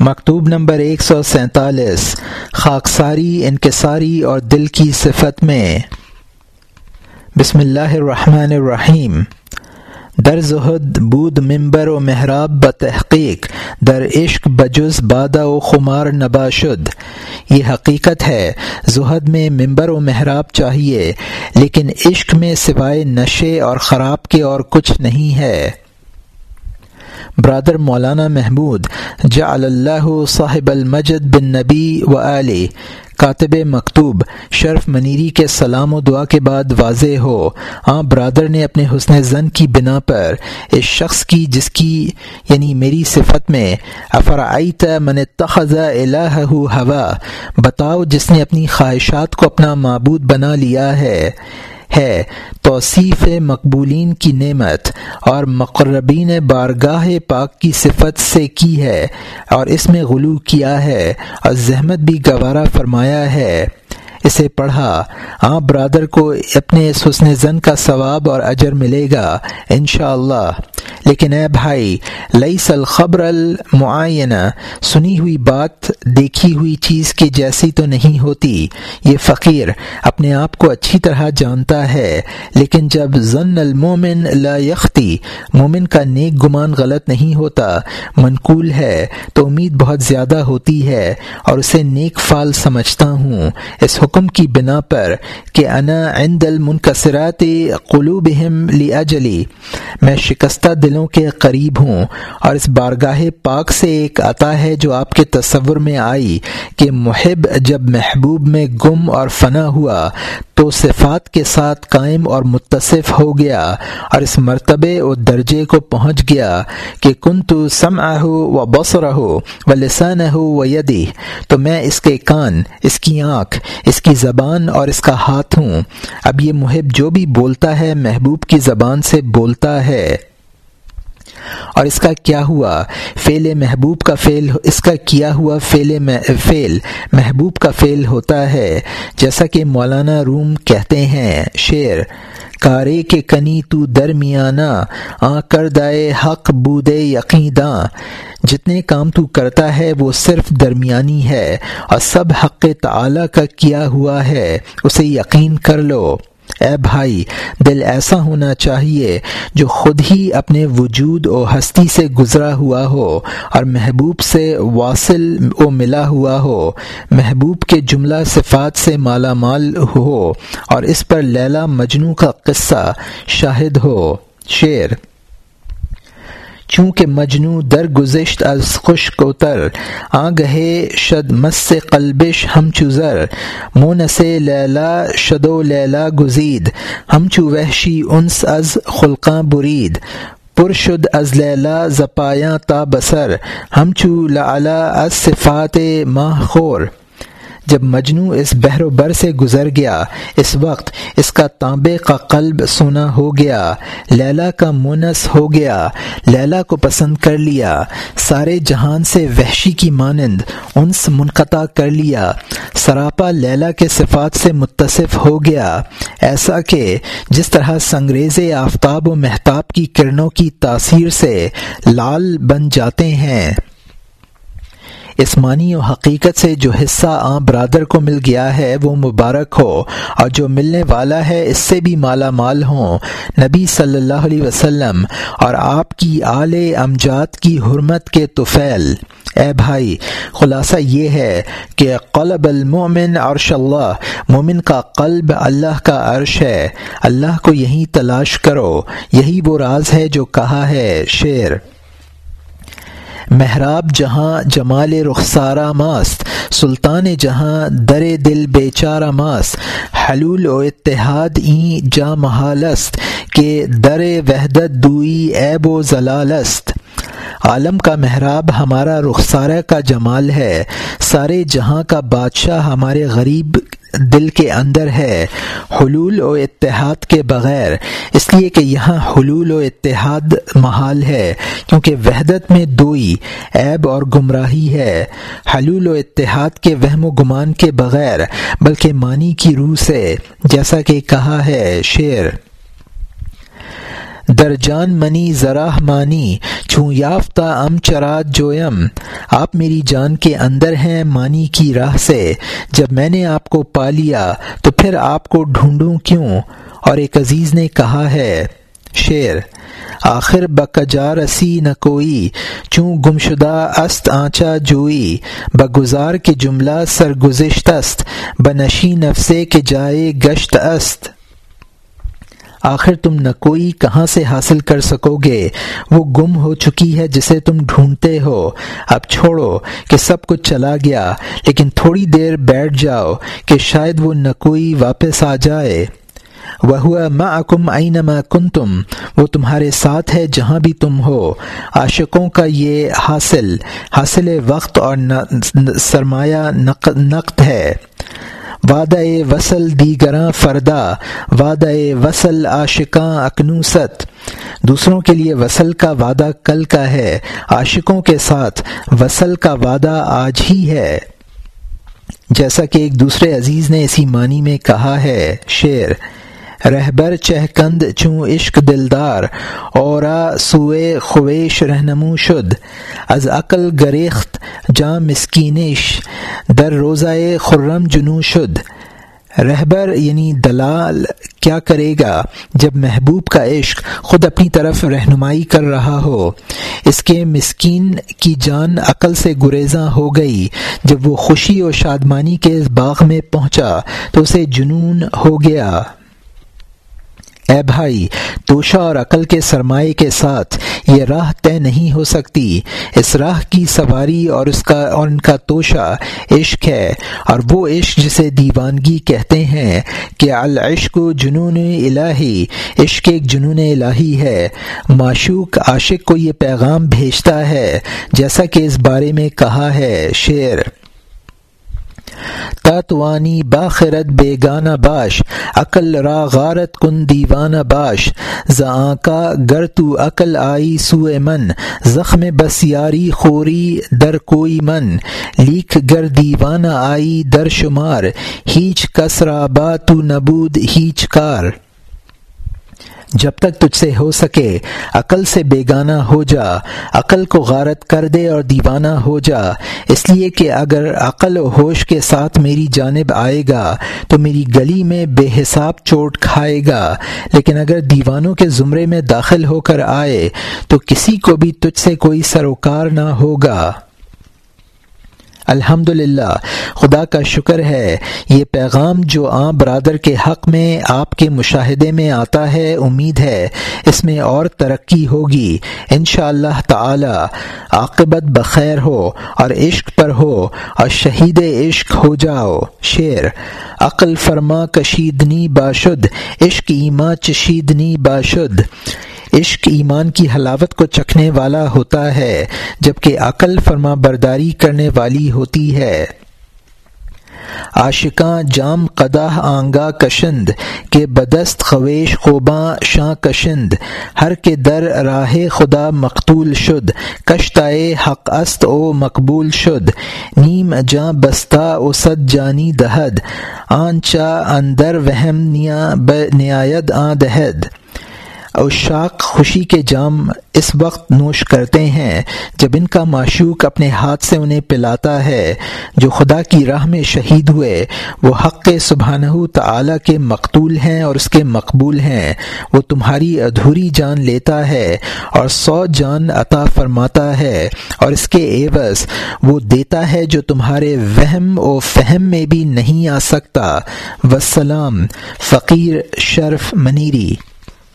مکتوب نمبر ایک سو سینتالیس، خاکساری انکساری اور دل کی صفت میں۔ بسم اللہ الرحمن الرحیم۔ در زہد بود ممبر و محراب بتحقیق در عشق بجز بادہ و خمار نبا شد۔ یہ حقیقت ہے، زہد میں ممبر و محراب چاہیے، لیکن عشق میں سوائے نشے اور خراب کے اور کچھ نہیں ہے۔ برادر مولانا محمود، جعل اللہ صاحب المجد بن نبی و علی کاتب مکتوب، شرف منیری کے سلام و دعا کے بعد واضح ہو۔ آ برادر نے اپنے حسن زن کی بنا پر اس شخص کی، جس کی یعنی میری صفت میں، افرعیت من اتخذ الہ ہوا، بتاؤ جس نے اپنی خواہشات کو اپنا معبود بنا لیا ہے۔ ہے۔ توصیف مقبولین کی نعمت اور مقربین بارگاہ پاک کی صفت سے کی ہے اور اس میں غلو کیا ہے اور زحمت بھی گوارہ فرمایا ہے۔ اسے پڑھا۔ آپ برادر کو اپنے اس حسن زن کا ثواب اور اجر ملے گا انشاءاللہ۔ اللہ لیکن اے بھائی لئی الخبر المعینہ سنی ہوئی بات، دیکھی ہوئی چیز کی جیسی تو نہیں ہوتی۔ یہ فقیر اپنے آپ کو اچھی طرح جانتا ہے، لیکن جب ضن المومن لا یختی، مومن کا نیک گمان غلط نہیں ہوتا۔ منقول ہے، تو امید بہت زیادہ ہوتی ہے اور اسے نیک فال سمجھتا ہوں۔ اس حکم کی بنا پر کہ انا عند المنکسرات قلوبہم لاجلی میں شکستہ دلوں کے قریب ہوں اور اس بارگاہ پاک سے ایک عطا ہے جو آپ کے تصور میں آئی کہ محب جب محبوب میں گم اور فنا ہوا تو صفات کے ساتھ قائم اور متصف ہو گیا اور اس مرتبے و درجے کو پہنچ گیا کہ کن تو سم ہو و بسر ہو و لسان ہو و یدی تو میں اس کے کان، اس کی آنکھ، اس کی زبان اور اس کا ہاتھ ہوں۔ اب یہ محب جو بھی بولتا ہے، محبوب کی زبان سے بولتا ہے۔ اور اس کا کیا ہوا؟ فعل محبوب کا فعل، اس کا کیا ہوا؟ فعل فعل محبوب کا فعل ہوتا ہے۔ جیسا کہ مولانا روم کہتے ہیں، شعر، کارے کے کنی تو درمیانہ، آ کر دائے حق بودے یقیداں۔ جتنے کام تو کرتا ہے، وہ صرف درمیانی ہے۔ اور سب حق تعالی کا کیا ہوا ہے، اسے یقین کر لو۔ اے بھائی، دل ایسا ہونا چاہیے جو خود ہی اپنے وجود و ہستی سے گزرا ہوا ہو اور محبوب سے واصل و ملا ہوا ہو۔ محبوب کے جملہ صفات سے مالا مال ہو اور اس پر لیلا مجنو کا قصہ شاہد ہو۔ شعر چونکہ مجنو در گزشت از خوش کوتر آ گہے شد مس سے قلبش ہم چزر مون لیلا شد و لیلا گزید ہم وحشی انس از خلقاں برید، پر شد از لیلا زپایاں تا بسر ہم چو لالا از صفات ماہ خور۔ جب مجنو اس بحر و بر سے گزر گیا، اس وقت اس کا تانبے کا قلب سونا ہو گیا، لیلا کا مونس ہو گیا، لیلا کو پسند کر لیا، سارے جہان سے وحشی کی مانند انس منقطع کر لیا، سراپا لیلا کے صفات سے متصف ہو گیا، ایسا کہ جس طرح سنگریز آفتاب و محتاب کی کرنوں کی تاثیر سے لال بن جاتے ہیں۔ اس معنی و حقیقت سے جو حصہ عام برادر کو مل گیا ہے، وہ مبارک ہو اور جو ملنے والا ہے، اس سے بھی مالا مال ہوں نبی صلی اللہ علیہ وسلم، اور آپ کی آل امجاد کی حرمت کے توفیل اے بھائی، خلاصہ یہ ہے کہ قلب المومن عرش اللہ۔ مومن کا قلب اللہ کا عرش ہے۔ اللہ کو یہی تلاش کرو۔ یہی وہ راز ہے جو کہا ہے شعر۔ محراب جہاں جمال رخسارہ ماست، سلطان جہاں در دل بے چارہ ماست، حلول و اتحاد این جا محالست کہ در وحدت دوئی عیب و ضلالست عالم کا محراب ہمارا رخسارہ کا جمال ہے، سارے جہاں کا بادشاہ ہمارے غریب دل کے اندر ہے، حلول و اتحاد کے بغیر۔ اس لیے کہ یہاں حلول و اتحاد محال ہے، کیونکہ وحدت میں دوئی، عیب اور گمراہی ہے۔ حلول و اتحاد کے وہم و گمان کے بغیر، بلکہ معنی کی روح سے، جیسا کہ کہا ہے شعر۔ در جان منی ذراہ مانی چوں یافتہ ام چرات جویم، آپ میری جان کے اندر ہیں مانی کی راہ سے۔ جب میں نے آپ کو پا لیا، تو پھر آپ کو ڈھونڈوں کیوں؟ اور ایک عزیز نے کہا ہے شعر آخر بکجا رسی نہ کوئی، چوں گمشدہ است آنچا جوئی، بگزار کے جملہ سرگزشت است، بنشی نفسے کے جائے گشت است۔ آخر تم نہ کوئی کہاں سے حاصل کر سکو گے؟ وہ گم ہو چکی ہے جسے تم ڈھونڈتے ہو۔ اب چھوڑو کہ سب کچھ چلا گیا، لیکن تھوڑی دیر بیٹھ جاؤ کہ شاید وہ نہ کوئی واپس آ جائے۔ وہ ہوا معکم اینما کنتم وہ تمہارے ساتھ ہے جہاں بھی تم ہو۔ عاشقوں کا یہ حاصل حاصل وقت اور سرمایہ نقد ہے۔ وعدہ وصل دیگراں فردا، وعدہ وصل عاشقاں اکنوست۔ دوسروں کے لیے وصل کا وعدہ کل کا ہے، عاشقوں کے ساتھ وصل کا وعدہ آج ہی ہے۔ جیسا کہ ایک دوسرے عزیز نے اسی معنی میں کہا ہے، شعر۔ رہبر چہ کند چوں عشق دلدار، اورا سوئے خویش رہنمو شد. از عقل گریخت جاں مسکینش، در روزہ خرم جنو شد. رہبر یعنی دلال، کیا کرے گا جب محبوب کا عشق خود اپنی طرف رہنمائی کر رہا ہو؟ اس کے مسکین کی جان عقل سے گریزاں ہو گئی۔ جب وہ خوشی اور شادمانی کے اس باغ میں پہنچا تو اسے جنون ہو گیا۔ اے بھائی، توشہ اور عقل کے سرمایہ کے ساتھ یہ راہ طے نہیں ہو سکتی۔ اس راہ کی سواری اور اس کا، اور ان کا توشہ عشق ہے۔ اور وہ عشق جسے دیوانگی کہتے ہیں کہ العشق جنون الہی، عشق ایک جنون الہی ہے۔ معشوق عاشق کو یہ پیغام بھیجتا ہے، جیسا کہ اس بارے میں کہا ہے شعر۔ تاتوانی باخرت بے باش، عقل را غارت کن دیوانہ باش۔ کا گر تو عقل آئی سوئے من، زخم بسیاری خوری در کوئی من۔ لیک گر دیوانہ آئی در شمار، ہیچ کسرا با تو نبود ہیچ کار۔ جب تک تجھ سے ہو سکے، عقل سے بیگانہ ہو جا، عقل کو غارت کر دے اور دیوانہ ہو جا۔ اس لیے کہ اگر عقل و ہوش کے ساتھ میری جانب آئے گا، تو میری گلی میں بے حساب چوٹ کھائے گا۔ لیکن اگر دیوانوں کے زمرے میں داخل ہو کر آئے، تو کسی کو بھی تجھ سے کوئی سروکار نہ ہوگا۔ الحمد للہ خدا کا شکر ہے، یہ پیغام جو عام برادر کے حق میں آپ کے مشاہدے میں آتا ہے، امید ہے، اس میں اور ترقی ہوگی۔ ان شاء اللہ تعالی، عاقبت بخیر ہو اور عشق پر ہو اور شہید عشق ہو جاؤ۔ شعر، عقل فرما کشیدنی باشد، عشق ایما چشیدنی باشد۔ عشق ایمان کی حلاوت کو چکھنے والا ہوتا ہے، جبکہ عقل فرما برداری کرنے والی ہوتی ہے۔ عاشقاں جام قدح آنگا کشند کے بدست خویش خوباں شاں کشند۔ ہر کے در راہ خدا مقتول شد، کشتائے حق است او مقبول شد۔ نیم جاں بستہ او صد جانی دہد، آنچا اندر وہم نیا نیاد آ دہد۔ اشاق خوشی کے جام اس وقت نوش کرتے ہیں جب ان کا معشوق اپنے ہاتھ سے انہیں پلاتا ہے۔ جو خدا کی راہ میں شہید ہوئے، وہ حق سبحانہ تعالی کے مقتول ہیں اور اس کے مقبول ہیں۔ وہ تمہاری ادھوری جان لیتا ہے اور سو جان عطا فرماتا ہے۔ اور اس کے عوض وہ دیتا ہے جو تمہارے وہم و فہم میں بھی نہیں آ سکتا۔ وسلام، فقیر شرف منیری۔